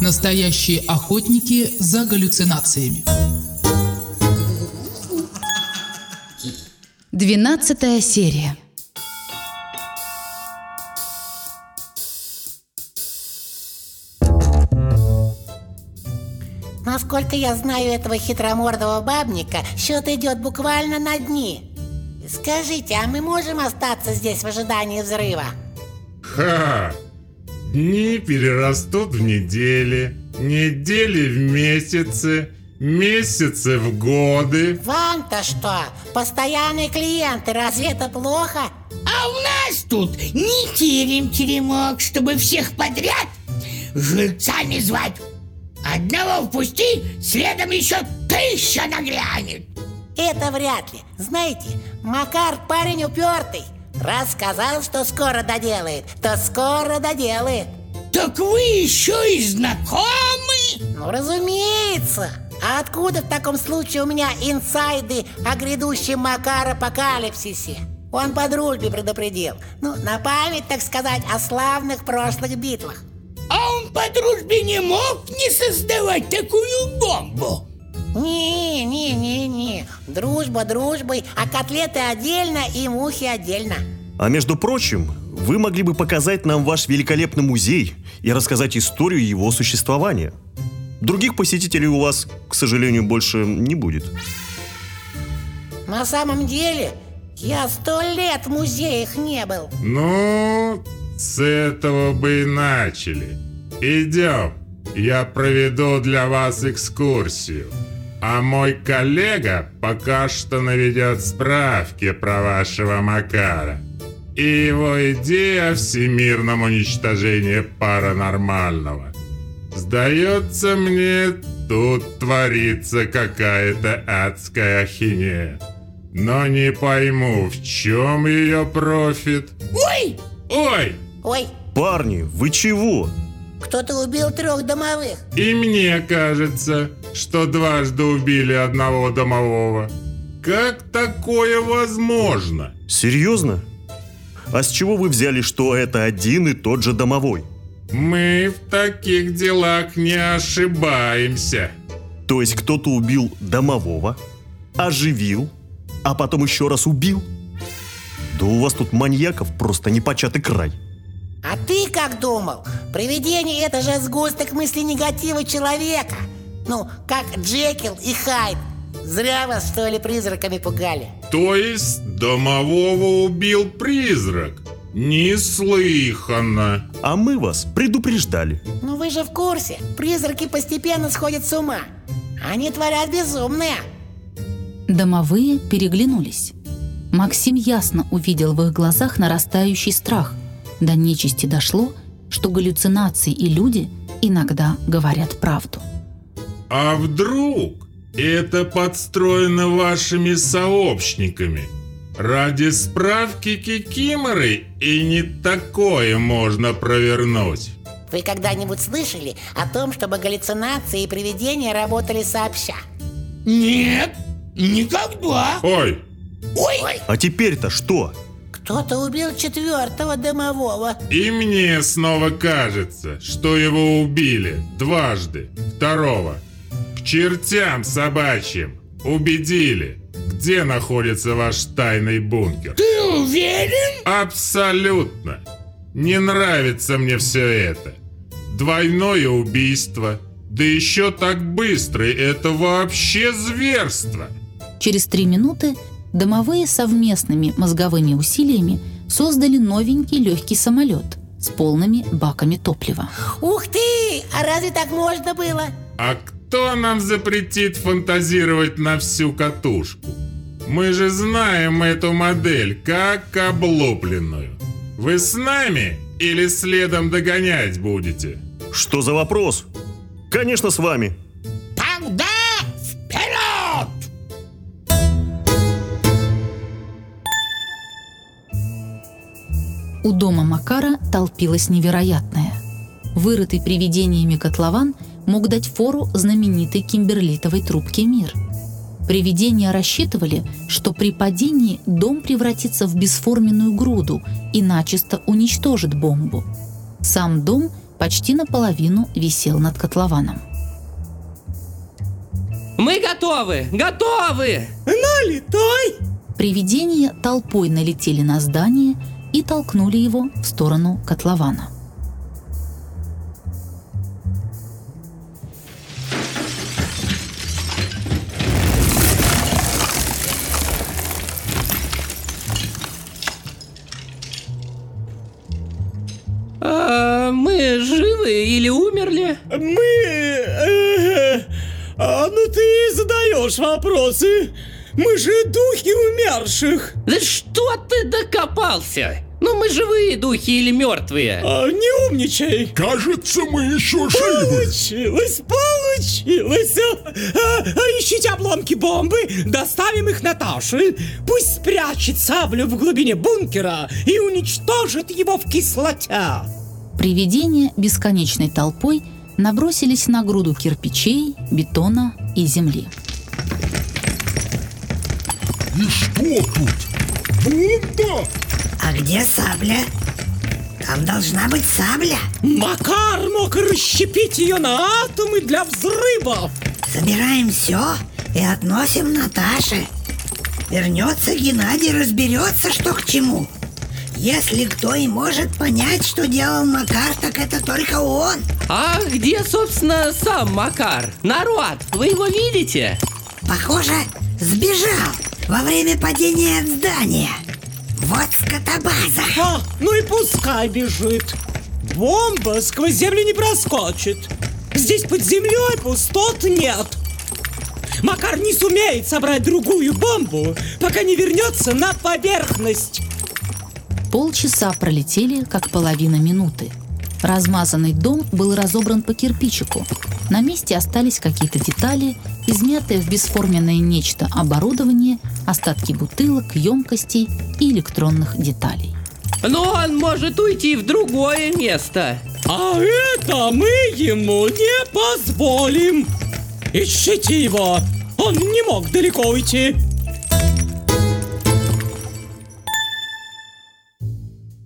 Настоящие охотники за галлюцинациями. Двенадцатая серия. Насколько я знаю этого хитромордого бабника, счет идет буквально на дни. Скажите, а мы можем остаться здесь в ожидании взрыва? Ха! Дни перерастут в недели, недели в месяцы, месяцы в годы. Вам-то что? Постоянные клиенты, разве это плохо? А у нас тут не терем-теремок, чтобы всех подряд жильцами звать. Одного впусти, следом еще тысяча нагрянет. Это вряд ли. Знаете, Макар парень упертый. Раз сказал, что скоро доделает, то скоро доделает. Так вы еще и знакомы? Ну, разумеется. А откуда в таком случае у меня инсайды о грядущем Макар-апокалипсисе? Он по дружбе предупредил. Ну, на память, так сказать, о славных прошлых битвах. А он по дружбе не мог не создавать такую бомбу? Не, не, не, не. Дружба дружбой, а котлеты отдельно и мухи отдельно. А между прочим, вы могли бы показать нам ваш великолепный музей и рассказать историю его существования. Других посетителей у вас, к сожалению, больше не будет. На самом деле, я сто лет в музеях не был. Ну, с этого бы и начали. Идем, я проведу для вас экскурсию. А мой коллега пока что наведет справки про вашего Макара и его идея о всемирном уничтожении паранормального. Сдается мне, тут творится какая-то адская ахинея. Но не пойму, в чем ее профит. Ой! Ой! Ой, Парни, вы чего? кто-то убил трех домовых. И мне кажется, что дважды убили одного домового. Как такое возможно? Серьезно? А с чего вы взяли, что это один и тот же домовой? Мы в таких делах не ошибаемся. То есть кто-то убил домового, оживил, а потом еще раз убил? Да у вас тут маньяков просто непочатый край. А ты как думал? Привидение это же сгусток мысли негатива человека. Ну, как Джекил и Хайд. Зря вас, что ли, призраками пугали. То есть домового убил призрак? Неслыханно. А мы вас предупреждали. Ну вы же в курсе, призраки постепенно сходят с ума. Они творят безумные. Домовые переглянулись. Максим ясно увидел в их глазах нарастающий страх. До нечисти дошло, что галлюцинации и люди иногда говорят правду. А вдруг это подстроено вашими сообщниками? Ради справки кикиморы и не такое можно провернуть. Вы когда-нибудь слышали о том, чтобы галлюцинации и привидения работали сообща? Нет, никогда. Ой, Ой, А теперь-то что? Кто-то убил четвертого домового. и мне снова кажется, что его убили дважды, второго. К чертям собачьим. Убедили. Где находится ваш тайный бункер? ты уверен? Абсолютно. Не нравится мне все это. Двойное убийство. Да еще так быстро. Это вообще зверство. Через три минуты домовые совместными мозговыми усилиями создали новенький легкий самолет с полными баками топлива. Ух ты! А разве так можно было? А кто нам запретит фантазировать на всю катушку? Мы же знаем эту модель как облупленную. Вы с нами или следом догонять будете? Что за вопрос? Конечно, с вами. Тогда вперед! У дома Макара толпилось невероятное. Вырытый привидениями котлован мог дать фору знаменитой кимберлитовой трубке «Мир». Привидения рассчитывали, что при падении дом превратится в бесформенную груду и начисто уничтожит бомбу. Сам дом почти наполовину висел над котлованом. Мы готовы! Готовы! Налетай! Привидения толпой налетели на здание и толкнули его в сторону котлована. Задаешь вопросы. Мы же духи умерших. Да что ты докопался? Ну мы живые духи или мертвые? А, не умничай. Кажется, мы еще живы. Получилось, получилось. А, а, а, ищите обломки бомбы, доставим их Наташе. Пусть спрячет саблю в глубине бункера и уничтожит его в кислоте. Привидения бесконечной толпой набросились на груду кирпичей, бетона и земли. И что тут? Бомба? А где сабля? Там должна быть сабля. Макар мог расщепить ее на атомы для взрывов. Собираем все и относим Наташе. Вернется Геннадий, разберется, что к чему. Если кто и может понять, что делал Макар, так это только он. А где, собственно, сам Макар? Народ, вы его видите? Похоже, сбежал во время падения от здания. Вот скотобаза. А, ну и пускай бежит. Бомба сквозь землю не проскочит. Здесь под землей пустот нет. Макар не сумеет собрать другую бомбу, пока не вернется на поверхность. Полчаса пролетели, как половина минуты. Размазанный дом был разобран по кирпичику. На месте остались какие-то детали, измятое в бесформенное нечто оборудование, остатки бутылок, емкостей и электронных деталей. Но он может уйти в другое место. А это мы ему не позволим. Ищите его. Он не мог далеко уйти.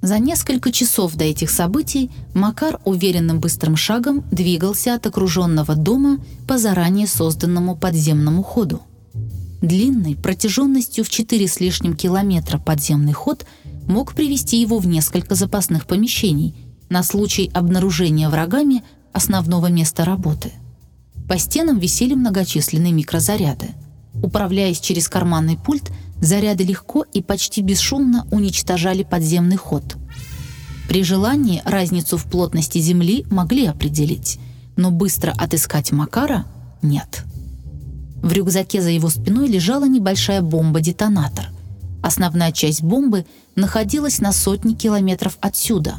За несколько часов до этих событий Макар уверенным быстрым шагом двигался от окруженного дома по заранее созданному подземному ходу. Длинный, протяженностью в 4 с лишним километра подземный ход мог привести его в несколько запасных помещений на случай обнаружения врагами основного места работы. По стенам висели многочисленные микрозаряды. Управляясь через карманный пульт, заряды легко и почти бесшумно уничтожали подземный ход. При желании разницу в плотности Земли могли определить, но быстро отыскать Макара – нет. В рюкзаке за его спиной лежала небольшая бомба-детонатор. Основная часть бомбы находилась на сотни километров отсюда.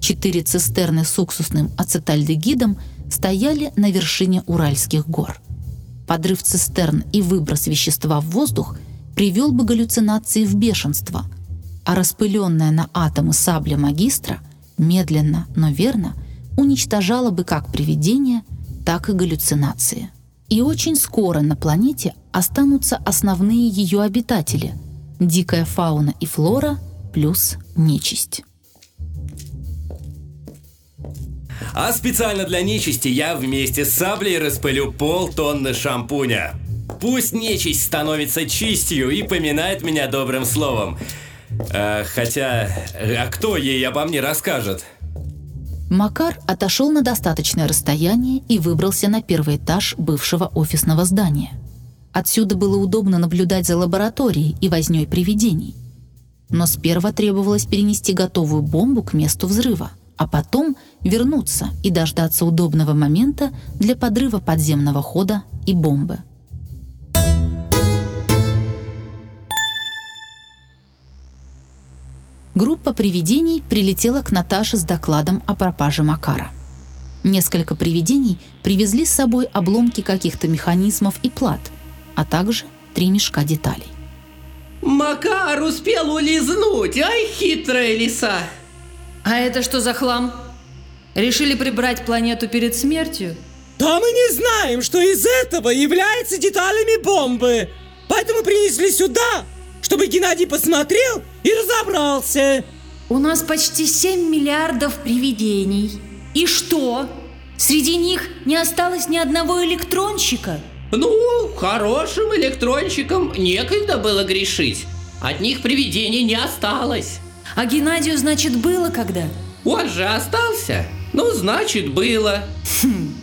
Четыре цистерны с уксусным ацетальдегидом стояли на вершине Уральских гор. Подрыв цистерн и выброс вещества в воздух привел бы галлюцинации в бешенство, а распыленная на атомы сабля магистра медленно, но верно уничтожала бы как привидения, так и галлюцинации. И очень скоро на планете останутся основные ее обитатели – дикая фауна и флора плюс нечисть. А специально для нечисти я вместе с саблей распылю полтонны шампуня. Пусть нечисть становится чистью и поминает меня добрым словом. Э, хотя, а кто ей обо мне расскажет? Макар отошел на достаточное расстояние и выбрался на первый этаж бывшего офисного здания. Отсюда было удобно наблюдать за лабораторией и вознёй привидений. Но сперва требовалось перенести готовую бомбу к месту взрыва, а потом вернуться и дождаться удобного момента для подрыва подземного хода и бомбы. Группа привидений прилетела к Наташе с докладом о пропаже Макара. Несколько привидений привезли с собой обломки каких-то механизмов и плат, а также три мешка деталей. Макар успел улизнуть, ай хитрая лиса. А это что за хлам? Решили прибрать планету перед смертью? Да мы не знаем, что из этого является деталями бомбы. Поэтому принесли сюда, чтобы Геннадий посмотрел и разобрался. У нас почти 7 миллиардов привидений. И что? Среди них не осталось ни одного электронщика? Ну, хорошим электронщикам некогда было грешить. От них привидений не осталось. А Геннадию, значит, было когда? Он же остался. Ну, значит, было. Хм.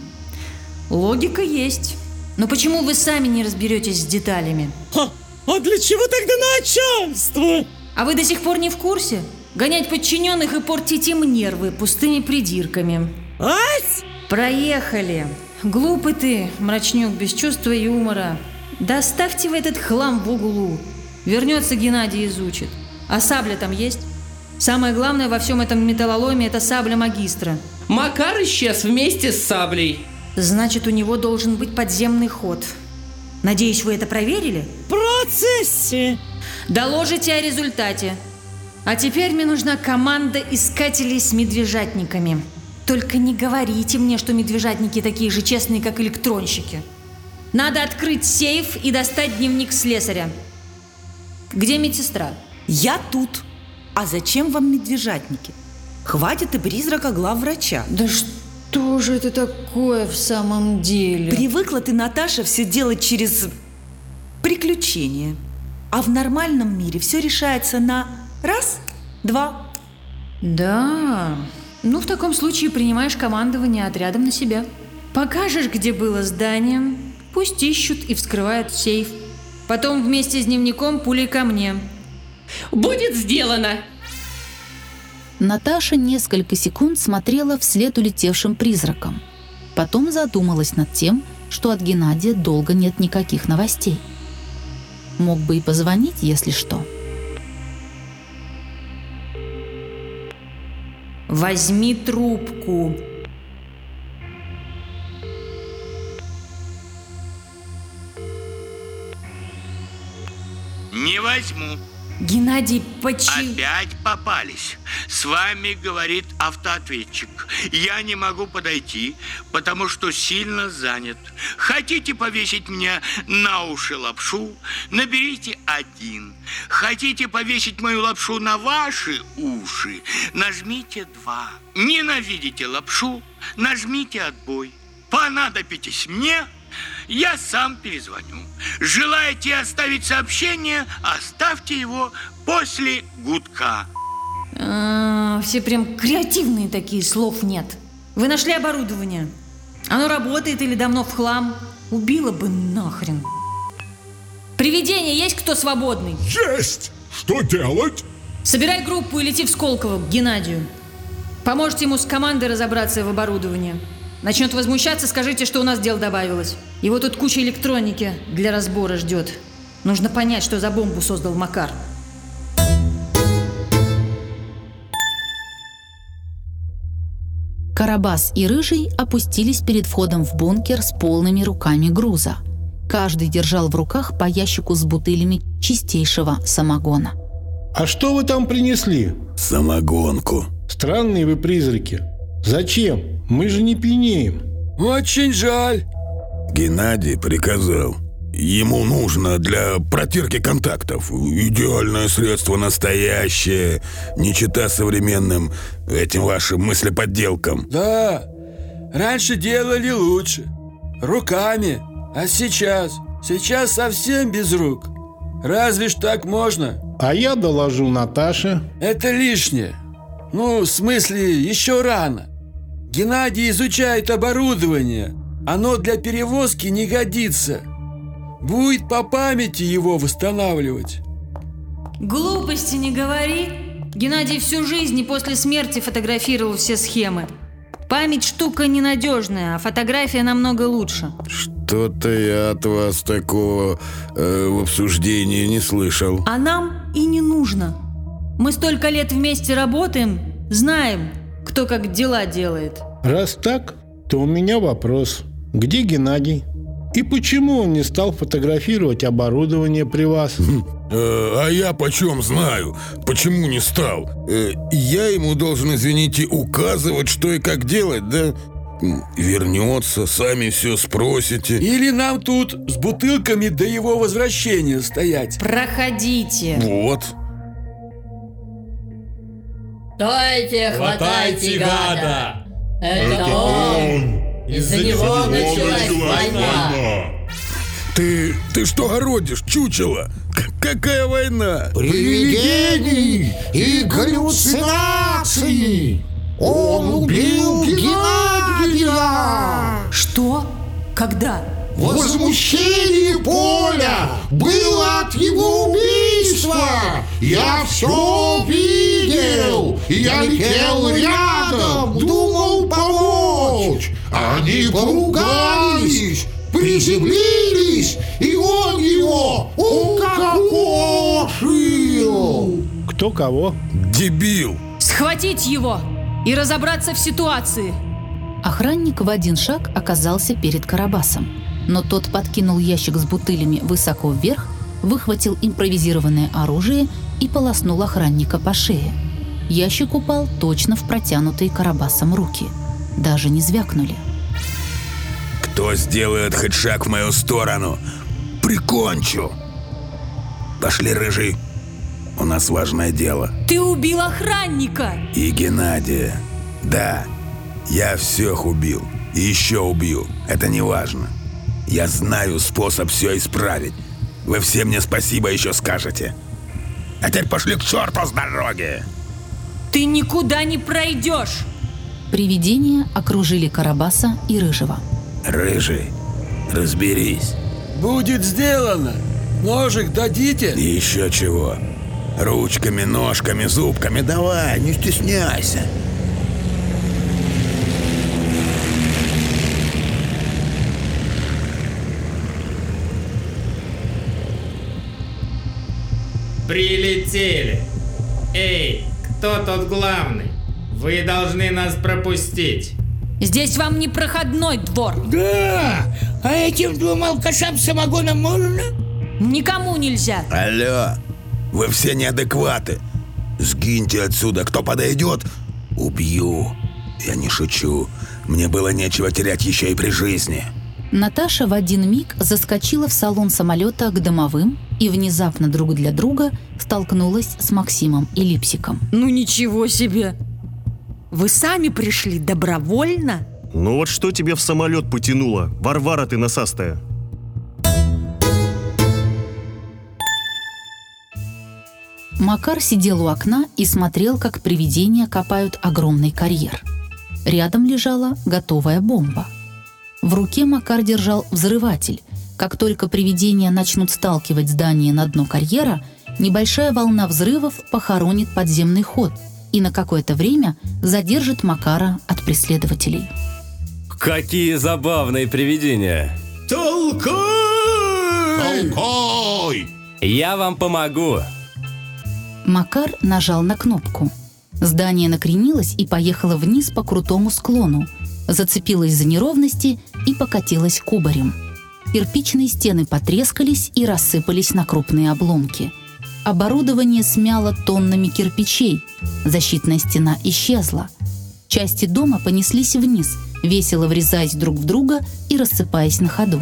Логика есть. Но почему вы сами не разберетесь с деталями? А, а для чего тогда начальство? А вы до сих пор не в курсе? Гонять подчиненных и портить им нервы пустыми придирками. Ась! Проехали. Глупый ты, мрачнюк без чувства юмора. Доставьте вы этот хлам в углу. Вернется Геннадий изучит. А сабля там есть? Самое главное во всем этом металлоломе – это сабля магистра. Макар исчез вместе с саблей. Значит, у него должен быть подземный ход. Надеюсь, вы это проверили? В процессе. Доложите о результате. А теперь мне нужна команда искателей с медвежатниками. Только не говорите мне, что медвежатники такие же честные, как электронщики. Надо открыть сейф и достать дневник слесаря. Где медсестра? Я тут. А зачем вам медвежатники? Хватит и призрака главврача. Да что же это такое в самом деле? Привыкла ты, Наташа, все делать через приключения. А в нормальном мире все решается на раз, два. Да. Ну, в таком случае принимаешь командование отрядом на себя. Покажешь, где было здание, пусть ищут и вскрывают сейф. Потом вместе с дневником пулей ко мне. Будет сделано. Наташа несколько секунд смотрела вслед улетевшим призракам. Потом задумалась над тем, что от Геннадия долго нет никаких новостей. Мог бы и позвонить, если что. Возьми трубку. Не возьму. Геннадий, почему... Опять попались. С вами говорит автоответчик. Я не могу подойти, потому что сильно занят. Хотите повесить мне на уши лапшу? Наберите один. Хотите повесить мою лапшу на ваши уши? Нажмите два. Ненавидите лапшу? Нажмите отбой. Понадобитесь мне? Я сам перезвоню. Желаете оставить сообщение? Оставьте его после гудка. А, все прям креативные такие, слов нет. Вы нашли оборудование? Оно работает или давно в хлам? Убило бы нахрен. Привидение есть кто свободный? Есть! Что делать? Собирай группу и лети в Сколково к Геннадию. Поможете ему с командой разобраться в оборудовании. Начнет возмущаться, скажите, что у нас дел добавилось. Его тут куча электроники для разбора ждет. Нужно понять, что за бомбу создал Макар. Карабас и Рыжий опустились перед входом в бункер с полными руками груза. Каждый держал в руках по ящику с бутылями чистейшего самогона. «А что вы там принесли?» «Самогонку». «Странные вы призраки. Зачем? Мы же не пьянеем». «Очень жаль». Геннадий приказал. Ему нужно для протирки контактов. Идеальное средство настоящее, не чита современным этим вашим мыслеподделкам. Да, раньше делали лучше. Руками. А сейчас? Сейчас совсем без рук. Разве ж так можно? А я доложу Наташе. Это лишнее. Ну, в смысле, еще рано. Геннадий изучает оборудование. Оно для перевозки не годится. Будет по памяти его восстанавливать. Глупости не говори. Геннадий всю жизнь и после смерти фотографировал все схемы. Память штука ненадежная, а фотография намного лучше. Что-то я от вас такого э, в обсуждении не слышал. А нам и не нужно. Мы столько лет вместе работаем, знаем, кто как дела делает. Раз так, то у меня вопрос. Где Геннадий? И почему он не стал фотографировать оборудование при вас? Э, а я почем знаю, почему не стал? Э, я ему должен, извините, указывать, что и как делать, да? Вернется, сами все спросите. Или нам тут с бутылками до его возвращения стоять. Проходите. Вот. Стойте, хватайте, гада! Это он! Из-за него началась война! Ты, ты что городишь, чучело? К- какая война? Привидений и галлюцинаций! Он убил Геннадия! Что? Когда? Возмущение поля было от его убийства! Я все видел! Я летел рядом, думал помочь! Они поругались, приземлились, и он его укокошил! Кто кого? Дебил! Схватить его и разобраться в ситуации. Охранник в один шаг оказался перед Карабасом, но тот подкинул ящик с бутылями высоко вверх, выхватил импровизированное оружие и полоснул охранника по шее. Ящик упал точно в протянутые Карабасом руки. Даже не звякнули. Кто сделает хоть шаг в мою сторону, прикончу. Пошли, рыжий. У нас важное дело. Ты убил охранника! И Геннадия. Да, я всех убил. И еще убью. Это не важно. Я знаю способ все исправить. Вы все мне спасибо еще скажете. А теперь пошли к черту с дороги. Ты никуда не пройдешь! Привидения окружили Карабаса и Рыжего. Рыжий, разберись. Будет сделано. Ножик дадите? И еще чего. Ручками, ножками, зубками. Давай, не стесняйся. Прилетели. Эй, кто тут главный? Вы должны нас пропустить. Здесь вам не проходной двор. Да, а этим двум алкашам самогоном можно? Никому нельзя. Алло, вы все неадекваты. Сгиньте отсюда. Кто подойдет, убью. Я не шучу. Мне было нечего терять еще и при жизни. Наташа в один миг заскочила в салон самолета к домовым и внезапно друг для друга столкнулась с Максимом и Липсиком. Ну ничего себе! Вы сами пришли добровольно? Ну вот что тебе в самолет потянуло, Варвара ты насастая? Макар сидел у окна и смотрел, как привидения копают огромный карьер. Рядом лежала готовая бомба. В руке Макар держал взрыватель. Как только привидения начнут сталкивать здание на дно карьера, небольшая волна взрывов похоронит подземный ход и на какое-то время задержит Макара от преследователей. Какие забавные привидения. Толкай! Толкай! Я вам помогу. Макар нажал на кнопку. Здание накренилось и поехало вниз по крутому склону, зацепилось за неровности и покатилось кубарем. Кирпичные стены потрескались и рассыпались на крупные обломки. Оборудование смяло тоннами кирпичей, защитная стена исчезла. Части дома понеслись вниз, весело врезаясь друг в друга и рассыпаясь на ходу.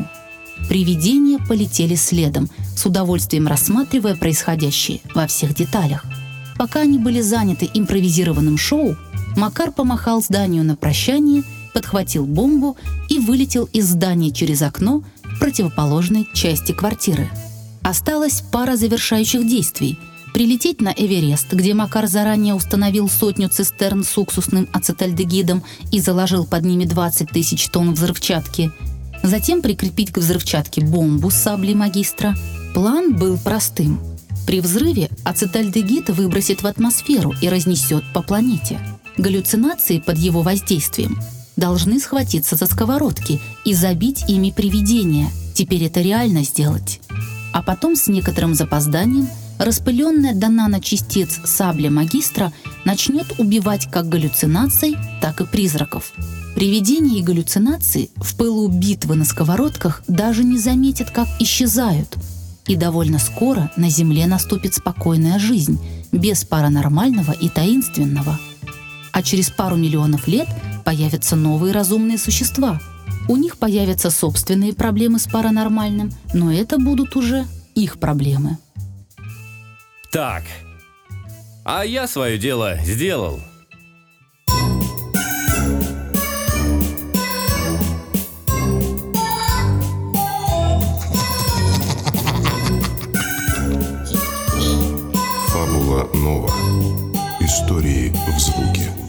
Привидения полетели следом, с удовольствием рассматривая происходящее во всех деталях. Пока они были заняты импровизированным шоу, Макар помахал зданию на прощание, подхватил бомбу и вылетел из здания через окно противоположной части квартиры. Осталась пара завершающих действий – прилететь на Эверест, где Макар заранее установил сотню цистерн с уксусным ацетальдегидом и заложил под ними 20 тысяч тонн взрывчатки – затем прикрепить к взрывчатке бомбу с саблей магистра. План был простым. При взрыве ацетальдегид выбросит в атмосферу и разнесет по планете. Галлюцинации под его воздействием должны схватиться за сковородки и забить ими привидения. Теперь это реально сделать. А потом с некоторым запозданием распыленная до наночастиц сабля магистра начнет убивать как галлюцинаций, так и призраков. Привидения и галлюцинации в пылу битвы на сковородках даже не заметят, как исчезают. И довольно скоро на Земле наступит спокойная жизнь, без паранормального и таинственного. А через пару миллионов лет появятся новые разумные существа. У них появятся собственные проблемы с паранормальным, но это будут уже их проблемы. Так, а я свое дело сделал. Фабула Нова. Истории в звуке.